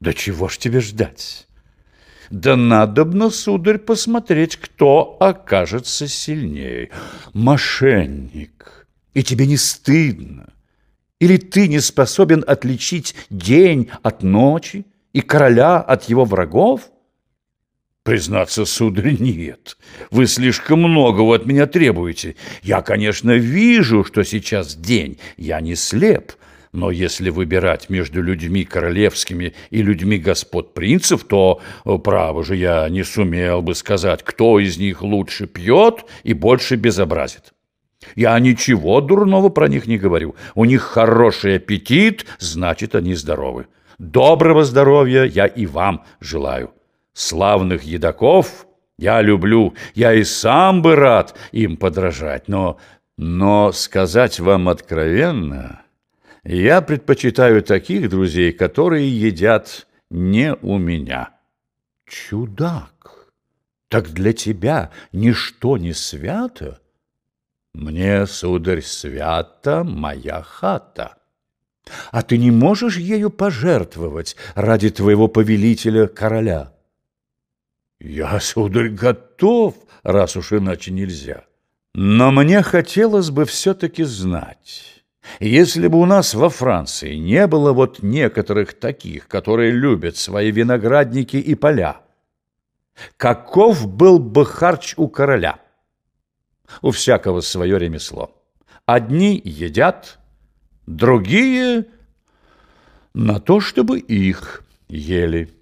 Да чего ж тебе ждать? Да надобно, сударь, посмотреть, кто окажется сильнее. Мошенник. И тебе не стыдно? Или ты не способен отличить день от ночи и короля от его врагов? Признаться, сударь, нет. Вы слишком многого от меня требуете. Я, конечно, вижу, что сейчас день. Я не слеп. Но если выбирать между людьми королевскими и людьми господ принцев, то, право же, я не сумел бы сказать, кто из них лучше пьет и больше безобразит. Я ничего дурного про них не говорю. У них хороший аппетит, значит, они здоровы. Доброго здоровья я и вам желаю. Славных едоков я люблю, я и сам бы рад им подражать, но, но сказать вам откровенно, я предпочитаю таких друзей, которые едят не у меня. Чудак, так для тебя ничто не свято? Мне, сударь, свята моя хата. А ты не можешь ею пожертвовать ради твоего повелителя короля? Я, сударь, готов, раз уж иначе нельзя. Но мне хотелось бы все-таки знать, если бы у нас во Франции не было вот некоторых таких, которые любят свои виноградники и поля, каков был бы харч у короля? У всякого свое ремесло. Одни едят, другие на то, чтобы их ели.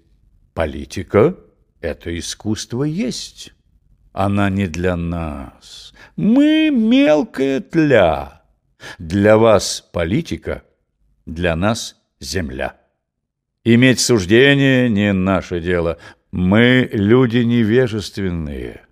Политика — это искусство есть. Она не для нас. Мы мелкая тля. Для вас политика, для нас земля. Иметь суждение не наше дело. Мы люди невежественные.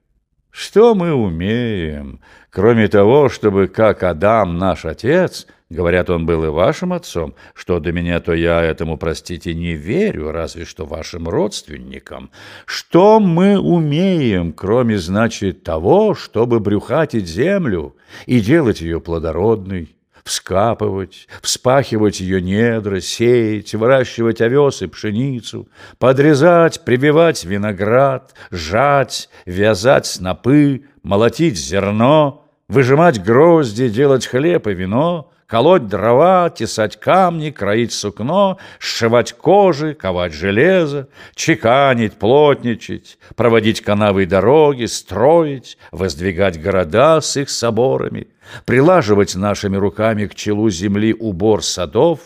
Что мы умеем, кроме того, чтобы, как Адам, наш отец, говорят, он был и вашим отцом, что до меня, то я этому, простите, не верю, разве что вашим родственникам. Что мы умеем, кроме, значит, того, чтобы брюхатить землю и делать ее плодородной, вскапывать, вспахивать ее недра, сеять, выращивать овес и пшеницу, подрезать, прививать виноград, жать, вязать снопы, молотить зерно, выжимать грозди, делать хлеб и вино, колоть дрова, тесать камни, кроить сукно, сшивать кожи, ковать железо, чеканить, плотничать, проводить канавы и дороги, строить, воздвигать города с их соборами, прилаживать нашими руками к челу земли убор садов,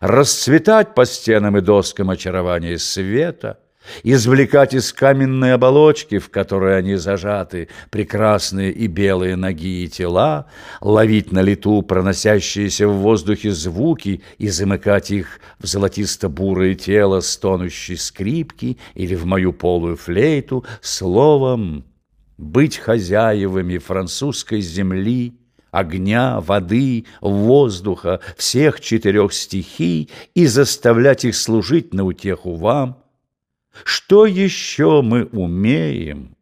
расцветать по стенам и доскам очарование света — извлекать из каменной оболочки, в которой они зажаты, прекрасные и белые ноги и тела, ловить на лету проносящиеся в воздухе звуки и замыкать их в золотисто-бурое тело стонущей скрипки или в мою полую флейту, словом, быть хозяевами французской земли, огня, воды, воздуха, всех четырех стихий и заставлять их служить на утеху вам – что еще мы умеем?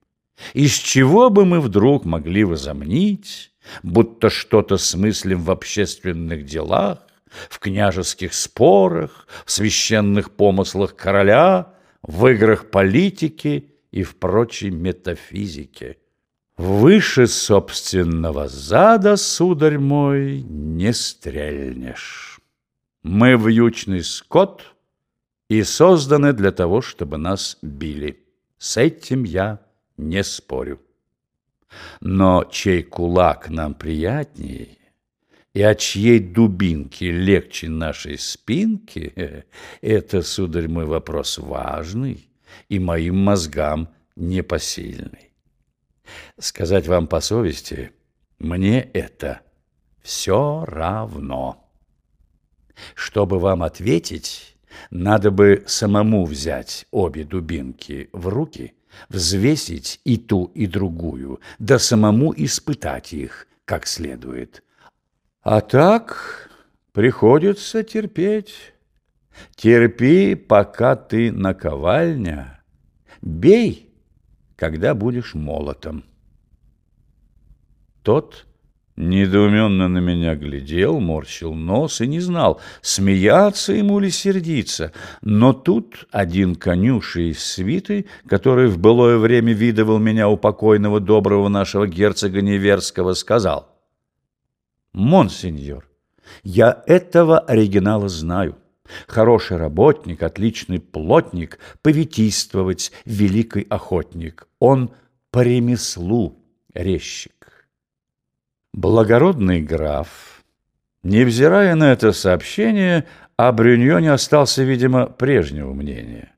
Из чего бы мы вдруг могли возомнить, будто что-то смыслим в общественных делах, в княжеских спорах, в священных помыслах короля, в играх политики и в прочей метафизике? Выше собственного зада, сударь мой, не стрельнешь. Мы вьючный скот — и созданы для того, чтобы нас били. С этим я не спорю. Но чей кулак нам приятнее, и от чьей дубинки легче нашей спинки, это, сударь, мой вопрос важный и моим мозгам непосильный. Сказать вам по совести, мне это все равно. Чтобы вам ответить, надо бы самому взять обе дубинки в руки, взвесить и ту, и другую, да самому испытать их как следует. А так приходится терпеть. Терпи, пока ты наковальня. Бей, когда будешь молотом. Тот Недоуменно на меня глядел, морщил нос и не знал, смеяться ему или сердиться. Но тут один конюший из свиты, который в былое время видывал меня у покойного доброго нашего герцога Неверского, сказал, «Монсеньор, я этого оригинала знаю. Хороший работник, отличный плотник, поветийствовать великий охотник. Он по ремеслу резчик. Благородный граф, невзирая на это сообщение, о Брюньоне остался, видимо, прежнего мнения.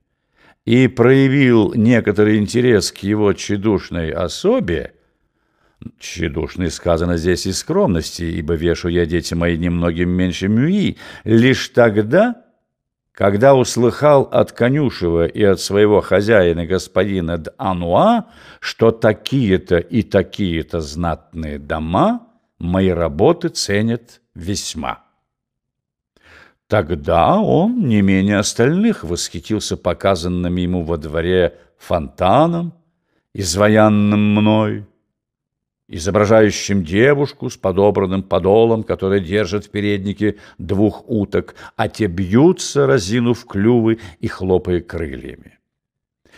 И проявил некоторый интерес к его тщедушной особе, Тщедушный сказано здесь из скромности, ибо вешу я, дети мои, немногим меньше мюи, лишь тогда, когда услыхал от конюшева и от своего хозяина господина Д'Ануа, что такие-то и такие-то знатные дома мои работы ценят весьма. Тогда он, не менее остальных, восхитился показанным ему во дворе фонтаном, изваянным мной, изображающим девушку с подобранным подолом, которая держит в переднике двух уток, а те бьются, разинув клювы и хлопая крыльями.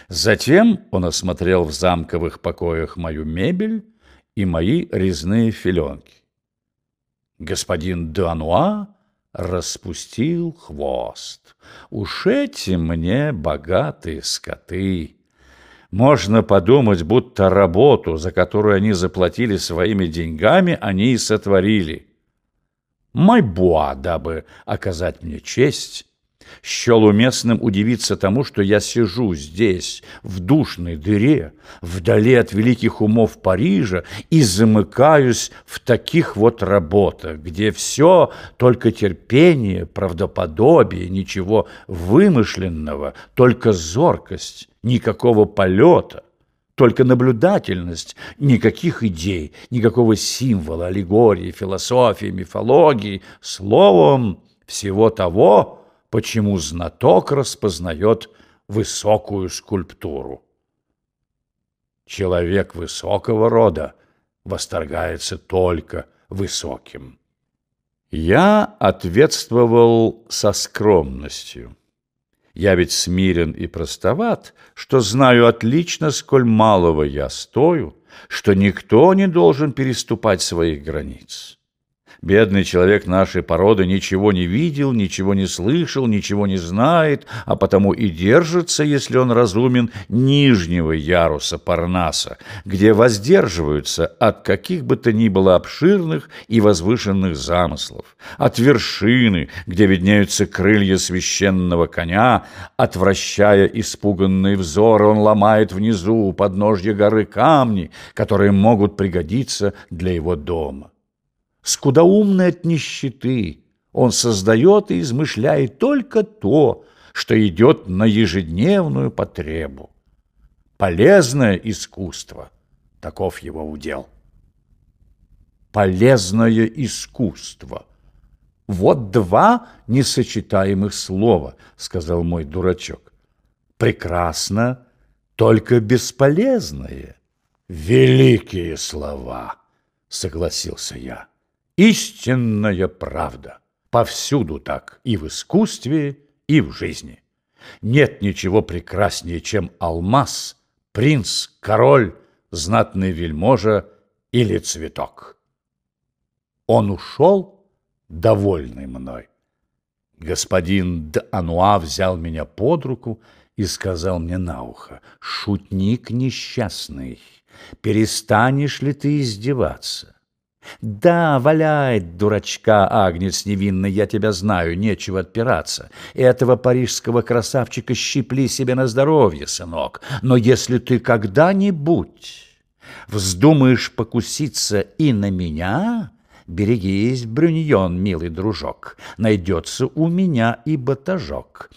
Затем он осмотрел в замковых покоях мою мебель и мои резные филенки. Господин Дуануа распустил хвост. Уж эти мне богатые скоты! Можно подумать, будто работу, за которую они заплатили своими деньгами, они и сотворили. Майбуа, дабы оказать мне честь, счел уместным удивиться тому, что я сижу здесь, в душной дыре, вдали от великих умов Парижа и замыкаюсь в таких вот работах, где все только терпение, правдоподобие, ничего вымышленного, только зоркость, никакого полета, только наблюдательность, никаких идей, никакого символа, аллегории, философии, мифологии, словом, всего того, почему знаток распознает высокую скульптуру. Человек высокого рода восторгается только высоким. Я ответствовал со скромностью. Я ведь смирен и простоват, что знаю отлично, сколь малого я стою, что никто не должен переступать своих границ. Бедный человек нашей породы ничего не видел, ничего не слышал, ничего не знает, а потому и держится, если он разумен, нижнего яруса Парнаса, где воздерживаются от каких бы то ни было обширных и возвышенных замыслов, от вершины, где виднеются крылья священного коня, отвращая испуганный взор, он ломает внизу у подножья горы камни, которые могут пригодиться для его дома скудоумный от нищеты. Он создает и измышляет только то, что идет на ежедневную потребу. Полезное искусство – таков его удел. Полезное искусство – вот два несочетаемых слова, сказал мой дурачок. Прекрасно, только бесполезное. Великие слова, согласился я. Истинная правда. Повсюду так, и в искусстве, и в жизни. Нет ничего прекраснее, чем алмаз, принц, король, знатный вельможа или цветок. Он ушел, довольный мной. Господин Д'Ануа взял меня под руку и сказал мне на ухо, «Шутник несчастный, перестанешь ли ты издеваться? Да, валяет дурачка, Агнец невинный, я тебя знаю, нечего отпираться. Этого парижского красавчика щипли себе на здоровье, сынок. Но если ты когда-нибудь вздумаешь покуситься и на меня, берегись, Брюньон, милый дружок, найдется у меня и батажок.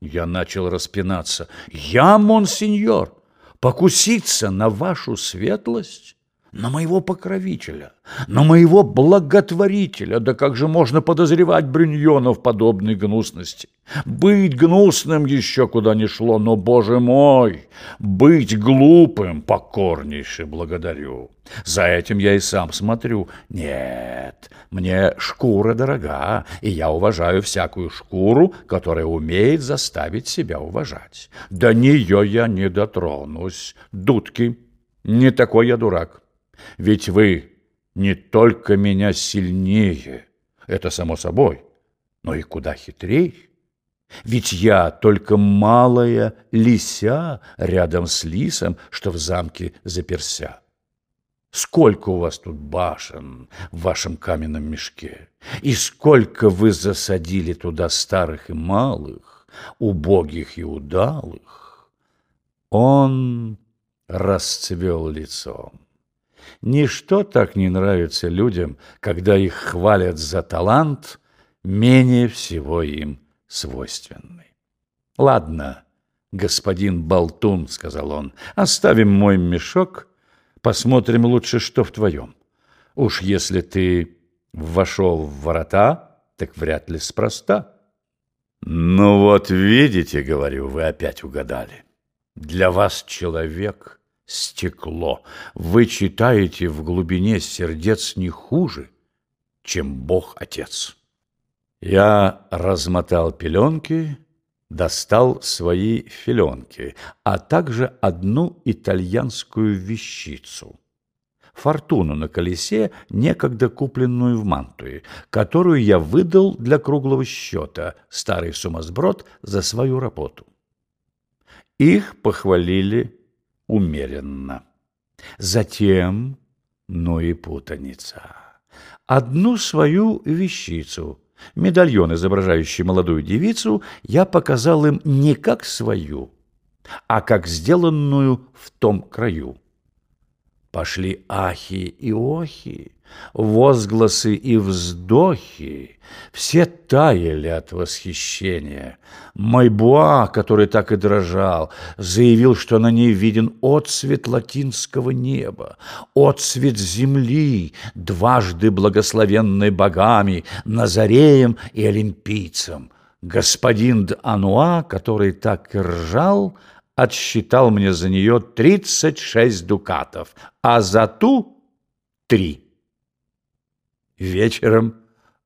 Я начал распинаться. Я, монсеньор, покуситься на вашу светлость? На моего покровителя, на моего благотворителя. Да как же можно подозревать Брюньона в подобной гнусности? Быть гнусным еще куда ни шло, но, боже мой, быть глупым покорнейше благодарю. За этим я и сам смотрю. Нет, мне шкура дорога, и я уважаю всякую шкуру, которая умеет заставить себя уважать. До нее я не дотронусь. Дудки, не такой я дурак. Ведь вы не только меня сильнее, это само собой, но и куда хитрее. Ведь я только малая лися рядом с лисом, что в замке заперся. Сколько у вас тут башен в вашем каменном мешке, и сколько вы засадили туда старых и малых, убогих и удалых. Он расцвел лицом. Ничто так не нравится людям, когда их хвалят за талант, менее всего им свойственный. «Ладно, господин Болтун», — сказал он, — «оставим мой мешок, посмотрим лучше, что в твоем. Уж если ты вошел в ворота, так вряд ли спроста». «Ну вот видите, — говорю, — вы опять угадали. Для вас человек — стекло. Вы читаете в глубине сердец не хуже, чем Бог-Отец». Я размотал пеленки, достал свои филенки, а также одну итальянскую вещицу. Фортуну на колесе, некогда купленную в Мантуе, которую я выдал для круглого счета, старый сумасброд, за свою работу. Их похвалили умеренно. Затем, ну и путаница. Одну свою вещицу — Медальон, изображающий молодую девицу, я показал им не как свою, а как сделанную в том краю. Пошли ахи и охи, возгласы и вздохи, все таяли от восхищения. Майбуа, который так и дрожал, заявил, что на ней виден отцвет латинского неба, отцвет земли, дважды благословенной богами, Назареем и Олимпийцем. Господин Д'Ануа, который так и ржал, отсчитал мне за нее тридцать шесть дукатов, а за ту — три. Вечером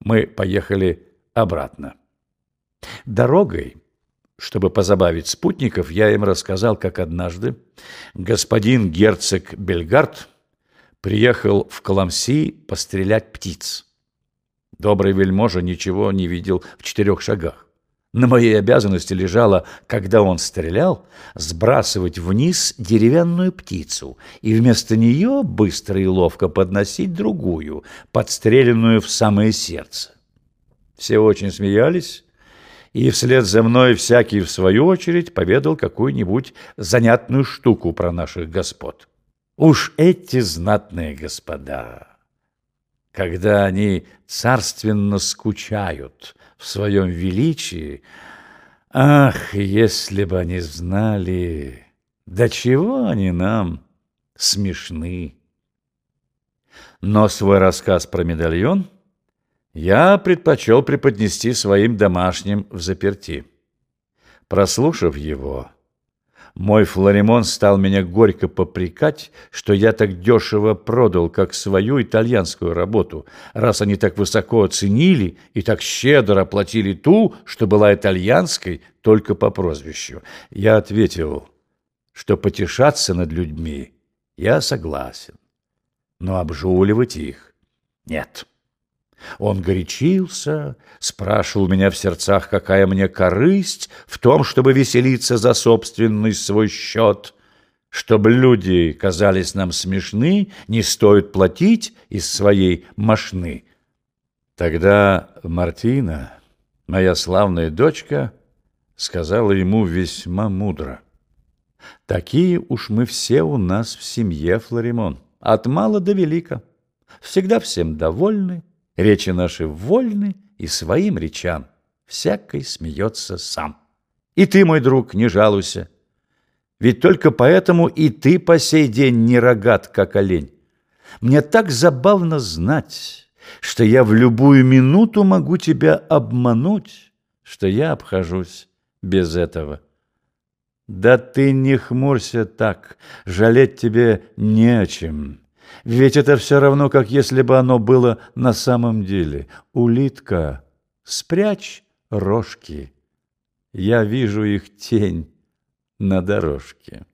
мы поехали обратно. Дорогой, чтобы позабавить спутников, я им рассказал, как однажды господин герцог Бельгард приехал в Коломси пострелять птиц. Добрый вельможа ничего не видел в четырех шагах. На моей обязанности лежало, когда он стрелял, сбрасывать вниз деревянную птицу и вместо нее быстро и ловко подносить другую, подстреленную в самое сердце. Все очень смеялись, и вслед за мной всякий, в свою очередь, поведал какую-нибудь занятную штуку про наших господ. Уж эти знатные господа, когда они царственно скучают – в своем величии. Ах, если бы они знали, до чего они нам смешны. Но свой рассказ про медальон я предпочел преподнести своим домашним в заперти. Прослушав его, мой Флоримон стал меня горько попрекать, что я так дешево продал, как свою итальянскую работу, раз они так высоко оценили и так щедро оплатили ту, что была итальянской, только по прозвищу. Я ответил, что потешаться над людьми я согласен, но обжуливать их нет». Он горячился, спрашивал меня в сердцах, какая мне корысть в том, чтобы веселиться за собственный свой счет. Чтобы люди казались нам смешны, не стоит платить из своей мошны. Тогда Мартина, моя славная дочка, сказала ему весьма мудро. «Такие уж мы все у нас в семье, Флоримон, от мала до велика, всегда всем довольны, Речи наши вольны, и своим речам всякой смеется сам. И ты, мой друг, не жалуйся. Ведь только поэтому и ты по сей день не рогат, как олень. Мне так забавно знать, что я в любую минуту могу тебя обмануть, что я обхожусь без этого. Да ты не хмурься так, жалеть тебе не о чем. Ведь это все равно, как если бы оно было на самом деле. Улитка, спрячь рожки. Я вижу их тень на дорожке.